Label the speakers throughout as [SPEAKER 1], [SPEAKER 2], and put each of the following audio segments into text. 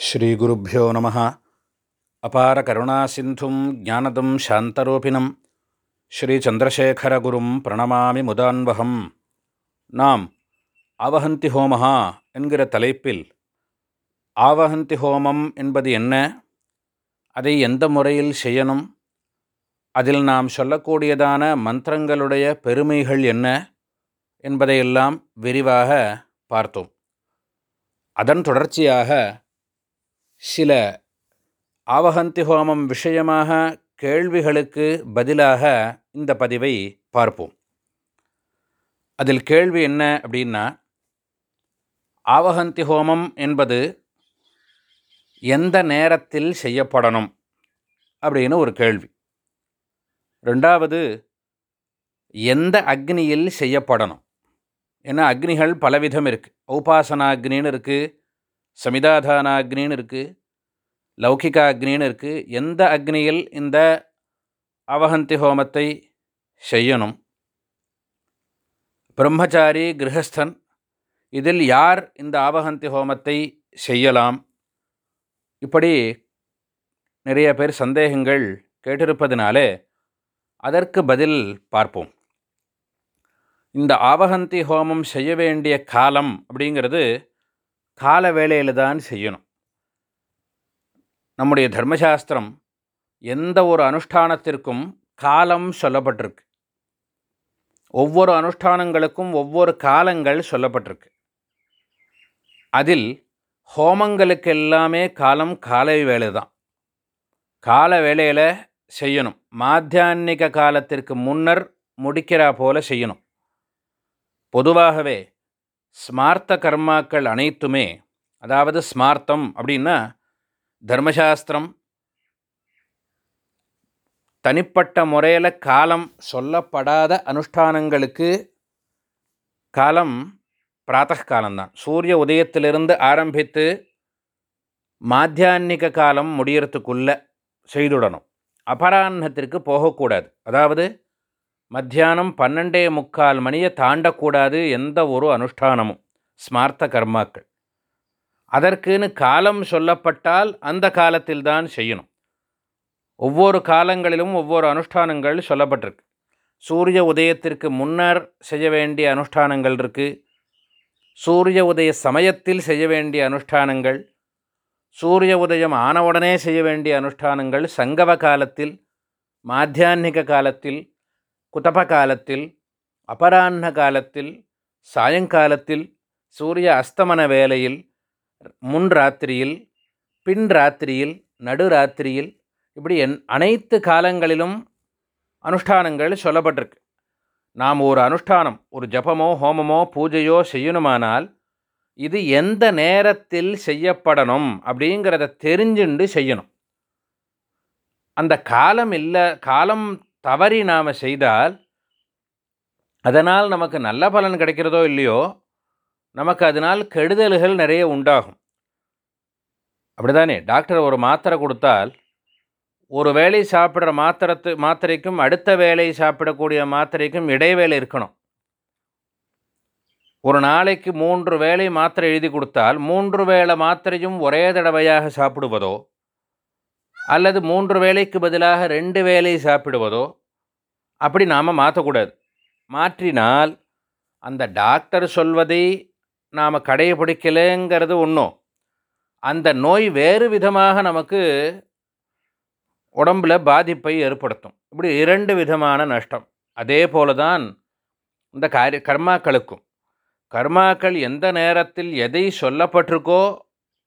[SPEAKER 1] ஸ்ரீகுருப்போ நம. அபார கருணாசிந்தும் ஜானதம் சாந்தரூபிணம். ஸ்ரீச்சந்திரசேகரகுரும் பிரணமாமி முதான்வகம். நாம் ஆவஹந்தி ஹோமஹா என்கிற தலைப்பில் ஆவஹந்தி ஹோமம் என்பது என்ன? அதை எந்த முறையில் செய்யணும்? அதில் நாம் சொல்லக்கூடியதான மந்திரங்களுடைய பெருமைகள் என்ன? என்பதையெல்லாம் விரிவாக பார்த்தோம். அதன் தொடர்ச்சியாக சில ஆவகந்தி ஹோமம் விஷயமாக கேள்விகளுக்கு பதிலாக இந்த பதிவை பார்ப்போம். அதில் கேள்வி என்ன அப்படின்னா ஆவகந்தி ஹோமம் என்பது எந்த நேரத்தில் செய்யப்படணும் அப்படின்னு ஒரு கேள்வி. ரெண்டாவது எந்த அக்னியில் செய்யப்படணும்? ஏன்னா அக்னிகள் பலவிதம் இருக்குது ஔபாசனா அக்னின்னு இருக்குது சமிதாதான அக்னின்னு இருக்குது லௌகிகா அக்னின்னு இருக்குது எந்த அக்னியில் இந்த அவஹந்தி ஹோமத்தை செய்யணும்? பிரம்மச்சாரி கிரகஸ்தன் இதில் யார் இந்த ஆவகந்தி ஹோமத்தை செய்யலாம்? இப்படி நிறைய பேர் சந்தேகங்கள் கேட்டிருப்பதினாலே அதற்கு பதில் பார்ப்போம். இந்த ஆவகந்தி ஹோமம் செய்ய வேண்டிய காலம் அப்படிங்கிறது கால வேளையில் தான் செய்யணும். நம்முடைய தர்மசாஸ்திரம் எந்த ஒரு அனுஷ்டானத்திற்கும் காலம் சொல்லப்பட்டிருக்கு. ஒவ்வொரு அனுஷ்டானங்களுக்கும் ஒவ்வொரு காலங்கள் சொல்லப்பட்டிருக்கு. அதில் ஹோமங்களுக்கு எல்லாமே காலம் காலை வேலை தான் கால வேலையில் செய்யணும். மாத்தியான்னிக காலத்திற்கு முன்னர் முடிக்கிறா போல செய்யணும். பொதுவாகவே ஸ்மார்த்த கர்மாக்கள் அனைத்துமே அதாவது ஸ்மார்த்தம் அப்படின்னா தர்மசாஸ்திரம் தனிப்பட்ட முறையில் காலம் சொல்லப்படாத அனுஷ்டானங்களுக்கு காலம் பிராத்தகாலம்தான். சூரிய உதயத்திலிருந்து ஆரம்பித்து மாத்தியான்னிக காலம் முடியறதுக்குள்ளே செய்துடணும். அபரான்னத்திற்கு போகக்கூடாது. அதாவது மத்தியானம் பன்னெண்டே முக்கால் மணியை தாண்டக்கூடாது எந்த ஒரு அனுஷ்டானமும். ஸ்மார்த்த கர்மாக்கள். அதற்குன்னு காலம் சொல்லப்பட்டால் அந்த காலத்தில்தான் செய்யணும். ஒவ்வொரு காலங்களிலும் ஒவ்வொரு அனுஷ்டானங்கள் சொல்லப்பட்டிருக்கு. சூரிய உதயத்திற்கு முன்னர் செய்ய வேண்டிய அனுஷ்டானங்கள் இருக்குது சூரிய உதய சமயத்தில் செய்ய வேண்டிய அனுஷ்டானங்கள். சூரிய உதயம் ஆனவுடனே செய்ய வேண்டிய அனுஷ்டானங்கள் சங்கவ காலத்தில் மாத்தியான்மிக காலத்தில் குதப காலத்தில் அபராண்ண காலத்தில் சாயங்காலத்தில் சூரிய அஸ்தமன வேளையில் முன் ராத்திரியில் பின் ராத்திரியில் நடுராத்திரியில் இப்படி என் அனைத்து காலங்களிலும் அனுஷ்டானங்கள் சொல்லப்பட்டிருக்கு. நாம் ஒரு அனுஷ்டானம் ஒரு ஜபமோ ஹோமமோ பூஜையோ செய்யணுமானால் இது எந்த நேரத்தில் செய்யப்படணும் அப்படிங்கிறத தெரிஞ்சுண்டு செய்யணும். அந்த காலம் இல்லை காலம் தவறி நாம் செய்தால் அதனால் நமக்கு நல்ல பலன் கிடைக்கிறதோ இல்லையோ நமக்கு அதனால் கெடுதல்கள் நிறைய உண்டாகும். அப்படிதானே? டாக்டர் ஒரு மாத்திரை கொடுத்தால் ஒரு வேலை சாப்பிட்ற மாத்திரத்து மாத்திரைக்கும் அடுத்த வேலையை சாப்பிடக்கூடிய மாத்திரைக்கும் இடைவேளை இருக்கணும். ஒரு நாளைக்கு மூன்று வேலை மாத்திரை எழுதி கொடுத்தால் மூன்று வேளை மாத்திரையும் ஒரே தடவையாக சாப்பிடுவதோ அல்லது மூன்று வேலைக்கு பதிலாக ரெண்டு வேலை சாப்பிடுவதோ அப்படி நாம் மாற்றக்கூடாது மாற்றினால் அந்த டாக்டர் சொல்வதை நாம் கடைபிடிக்கலைங்கிறது ஒன்றும் அந்த நோய் வேறு விதமாக நமக்கு உடம்பில் பாதிப்பை ஏற்படுத்தும். இப்படி இரண்டு விதமான நஷ்டம். அதே போல தான் இந்த காரிய கர்மாக்களுக்கும். கர்மாக்கள் எந்த நேரத்தில் எதை சொல்லப்பட்டிருக்கோ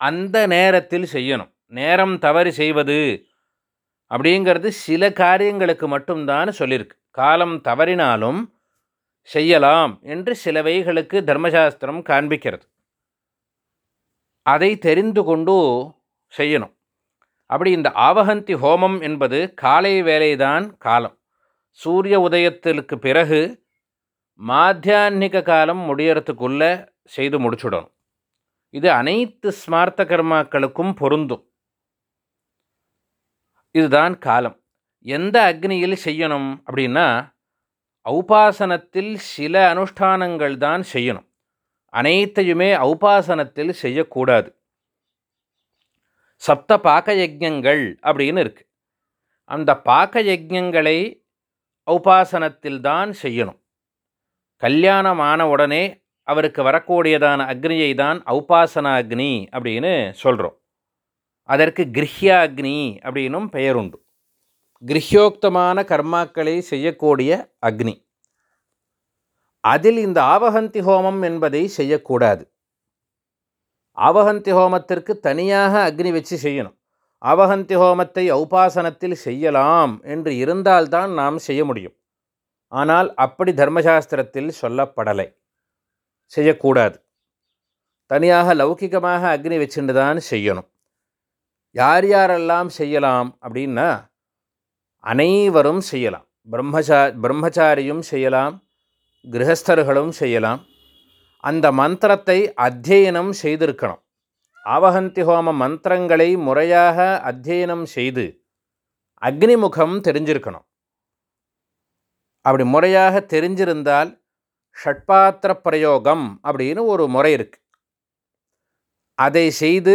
[SPEAKER 1] அந்த நேரத்தில் செய்யணும். நேரம் தவறி செய்வது அப்படிங்கிறது சில காரியங்களுக்கு மட்டும்தான் சொல்லியிருக்கு காலம் தவறினாலும் செய்யலாம் என்று சிலவைகளுக்கு தர்மசாஸ்திரம் காண்பிக்கிறது. அதை தெரிந்து கொண்டு செய்யணும். அப்படி இந்த ஆவகந்தி ஹோமம் என்பது காலை வேலைதான் காலம். சூரிய உதயத்திற்கு பிறகு மாத்தியான்மிக காலம் முடியறதுக்குள்ளே செய்து முடிச்சுடணும். இது அனைத்து ஸ்மார்த்த கர்மாக்களுக்கும் பொருந்தும். இதுதான் காலம். எந்த அக்னியில் செய்யணும் அப்படின்னா ஔபாசனத்தில் சில அனுஷ்டானங்கள் தான் செய்யணும். அனைத்தையுமே ஔபாசனத்தில் செய்யக்கூடாது. சப்த பாக்க யஜ்ஞங்கள் அப்படின்னு இருக்குது அந்த பாக்க யஜ்யங்களை உபாசனத்தில் தான் செய்யணும். கல்யாணமான உடனே அவருக்கு வரக்கூடியதான அக்னியை தான் ஔபாசனா அக்னி அப்படின்னு சொல்கிறோம் அதற்கு கிரஹ்யாக்னி அப்படின்னும் பெயருண்டு. கிரஹ்யோக்தமான கர்மாக்களை செய்யக்கூடிய அக்னி. அதில் இந்த ஆவகந்தி ஹோமம் என்பதை செய்யக்கூடாது. ஆவகந்தி ஹோமத்திற்கு தனியாக அக்னி வச்சு செய்யணும். ஆவகந்தி ஹோமத்தை ஔபாசனத்தில் செய்யலாம் என்று இருந்தால்தான் நாம் செய்ய முடியும். ஆனால் அப்படி தர்மசாஸ்திரத்தில் சொல்லப்படலை. செய்யக்கூடாது. தனியாக லௌகிகமாக அக்னி வச்சுட்டு தான் செய்யணும். யார் யாரெல்லாம் செய்யலாம் அப்படின்னா அனைவரும் செய்யலாம். பிரம்மச்சா பிரம்மச்சாரியும் செய்யலாம் கிரகஸ்தர்களும் செய்யலாம். அந்த மந்திரத்தை அத்தியனம் செய்திருக்கணும். ஆவகந்தி ஹோம மந்திரங்களை முறையாக அத்தியனம் செய்து அக்னிமுகம் தெரிஞ்சிருக்கணும். அப்படி முறையாக தெரிஞ்சிருந்தால் ஷட்பாத்திர பிரயோகம் அப்படின்னு ஒரு முறை இருக்குது அதை செய்து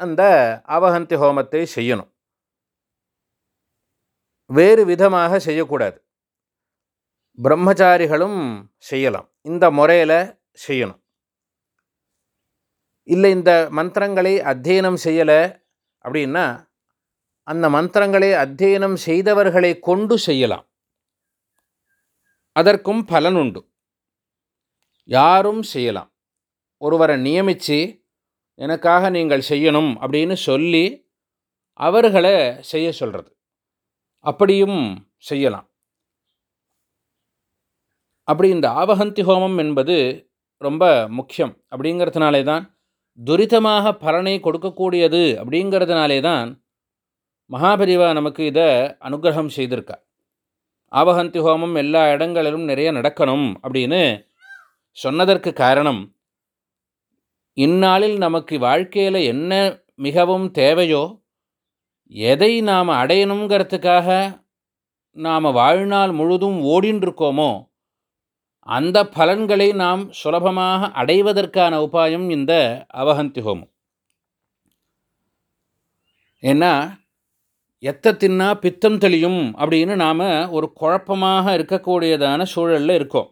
[SPEAKER 1] அந்த அவகந்தி ஹோமத்தை செய்யணும். வேறு விதமாக செய்யக்கூடாது. பிரம்மச்சாரிகளும் செய்யலாம். இந்த முறையில் செய்யணும். இல்லை இந்த மந்திரங்களை அத்தியனம் செய்யலை அப்படின்னா அந்த மந்திரங்களை அத்தியனம் செய்தவர்களை கொண்டு செய்யலாம். அதற்கும் பலன் உண்டு. யாரும் செய்யலாம். ஒருவரை நியமித்து எனக்காக நீங்கள் செய்யணும் அப்படின்னு சொல்லி அவர்களை செய்ய சொல்கிறது அப்படியும் செய்யலாம். அப்படி இந்த ஆவகந்தி ஹோமம் என்பது ரொம்ப முக்கியம் அப்படிங்கிறதுனாலே தான் துரிதமாக பலனை கொடுக்கக்கூடியது அப்படிங்கிறதுனாலே தான் மகாபரிவா நமக்கு இதை அனுகிரகம் செய்திருக்கா ஆவகந்தி ஹோமம் எல்லா இடங்களிலும் நிறைய நடக்கணும் அப்படின்னு சொன்னதற்கு காரணம் இந்நாளில் நமக்கு வாழ்க்கையில் என்ன மிகவும் தேவையோ எதை நாம் அடையணுங்கிறதுக்காக நாம் வாழ்நாள் முழுதும் ஓடின்றிருக்கோமோ அந்த பலன்களை நாம் சுலபமாக அடைவதற்கான உபாயம் இந்த அவகந்தி ஹோமம். ஏன்னா எத்த தின்னா பித்தம் தெளியும் அப்படின்னு நாம் ஒரு குழப்பமாக இருக்கக்கூடியதான சூழலில் இருக்கோம்.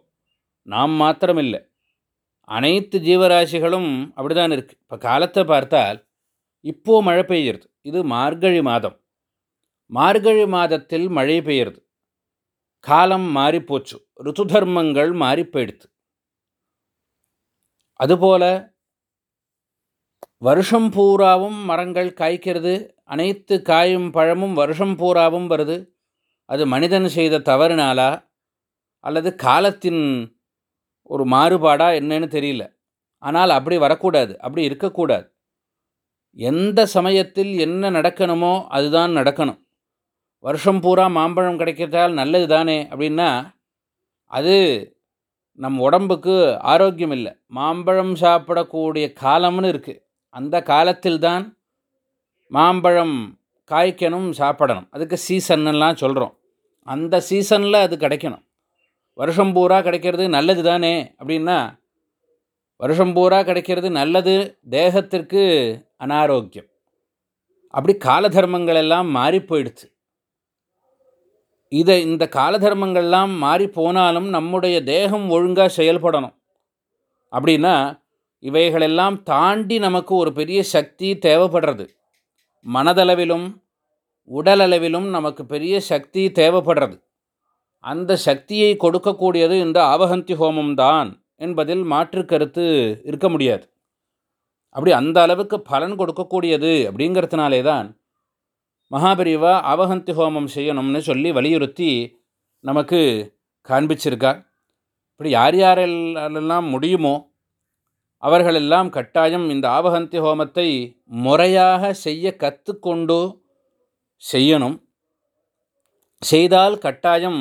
[SPEAKER 1] நாம் மாத்திரமில்லை. அனைத்து ஜீவராசிகளும் அப்படிதான் இருக்குது இப்போ காலத்தை பார்த்தால் இப்போது மழை பெய்யுறது. இது மார்கழி மாதம். மார்கழி மாதத்தில் மழை பெய்யுறது. காலம் மாறிப்போச்சு ருத்து தர்மங்கள் மாறி போயிடுது. அதுபோல் வருஷம் பூராவும் மரங்கள் காய்க்கிறது. அனைத்து காயும் பழமும் வருஷம் பூராவும் வருது. அது மனிதன் செய்த தவறுனாலா? அல்லது காலத்தின் ஒரு மாறுபாடாக என்னன்னு தெரியல. ஆனால் அப்படி வரக்கூடாது அப்படி இருக்கக்கூடாது. எந்த சமயத்தில் என்ன நடக்கணுமோ அதுதான் நடக்கணும். வருஷம் பூரா மாம்பழம் கிடைக்கிறதால் நல்லது தானே அப்படின்னா அது நம் உடம்புக்கு ஆரோக்கியம் இல்லை. மாம்பழம் சாப்பிடக்கூடிய காலம்னு இருக்குது அந்த காலத்தில்தான் மாம்பழம் காய்க்கணும் சாப்பிடணும். அதுக்கு சீசன்லாம் சொல்கிறோம் அந்த சீசனில் அது கிடைக்கணும். வருஷம் பூரா கிடைக்கிறது நல்லது தானே அப்படின்னா வருஷம் பூரா கிடைக்கிறது நல்லது தேகத்திற்கு அனாரோக்கியம். அப்படி காலதர்மங்கள் எல்லாம் மாறி போயிடுச்சு இதை இந்த கால தர்மங்கள்லாம் மாறி போனாலும் நம்முடைய தேகம் ஒழுங்காக செயல்படணும். அப்படின்னா இவைகளெல்லாம் தாண்டி நமக்கு ஒரு பெரிய சக்தி தேவைப்படுறது. மனதளவிலும் உடலளவிலும் நமக்கு பெரிய சக்தி தேவைப்படுறது. அந்த சக்தியை கொடுக்கக்கூடியது இந்த ஆவகந்தி ஹோமம் தான் என்பதில் மாற்று கருத்து இருக்க முடியாது. அப்படி அந்த அளவுக்கு பலன் கொடுக்கக்கூடியது அப்படிங்கிறதுனாலே தான் மகாபிரிவா ஆவகந்தி ஹோமம் செய்யணும்னு சொல்லி வலியுறுத்தி நமக்கு காண்பிச்சிருக்கா இப்படி யார் யாரெல்லாம் முடியுமோ அவர்களெல்லாம் கட்டாயம் இந்த ஆவகந்தி ஹோமத்தை முறையாக செய்ய கற்றுக்கொண்டு செய்யணும். செய்தால் கட்டாயம்